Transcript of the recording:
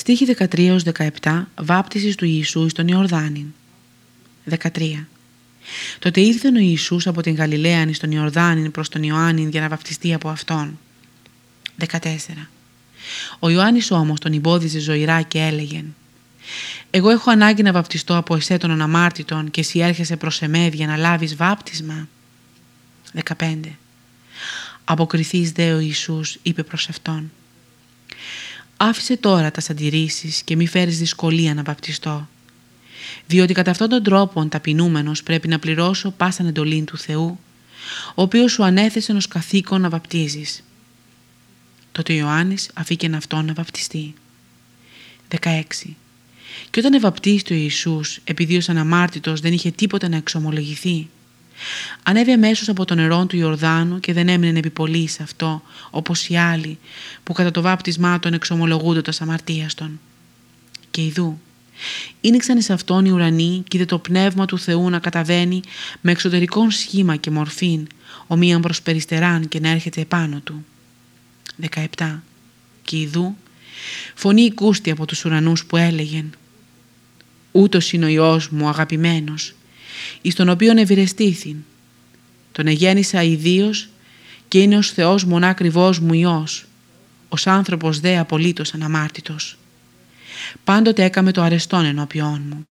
Στίχη 13-17 Βάπτισης του Ιησού στον Ιορδάνη 13 Τότε ήρθε ο Ιησούς από την Γαλιλαία στον Ιορδάνη προς τον Ιωάννη για να βαπτιστεί από Αυτόν. 14 Ο Ιωάννης όμως τον εμπόδιζε ζωηρά και έλεγε «Εγώ έχω ανάγκη να βαπτιστώ από εσέ των αναμάρτητων και εσύ έρχεσαι προς εμέ για να λάβεις βάπτισμα» 15 Αποκριθείς δε ο Ιησούς είπε προς Αυτόν Άφησε τώρα τα αντιρρήσεις και μη φέρεις δυσκολία να βαπτιστώ. Διότι κατά αυτόν τον τρόπο ταπεινούμενος πρέπει να πληρώσω πάσαν εντολή του Θεού, ο οποίος σου ανέθεσε ως καθήκον να βαπτίζεις. Τότε ο Ιωάννης αφήκε αυτόν να βαπτιστεί. 16. Και όταν ευαπτίστη ο Ιησούς, επειδή ως αναμάρτητος δεν είχε τίποτα να εξομολογηθεί, Ανέβη αμέσως από το νερό του Ιορδάνου και δεν έμεινε επιπολή σε αυτό, όπως οι άλλοι που κατά το βάπτισμά των εξομολογούνται τα αμαρτίαστον. Και ειδού, ήνιξαν σε αυτόν οι ουρανοί και είδε το πνεύμα του Θεού να καταβαίνει με εξωτερικό σχήμα και μορφήν, ομοίαν προς περιστεράν και να έρχεται επάνω του. 17. Και ειδού, φωνή οικούστη από τους ουρανούς που έλεγεν «Ούτως είναι ο Υιός μου αγαπημένος, εις τον οποίον ευηρεστήθην. Τον εγέννησα ιδίως και είναι ως Θεός μονάκριβός μου Υιός, ως άνθρωπος δε απολύτως αναμάρτητος. Πάντοτε έκαμε το αρεστόν ενώπιόν μου.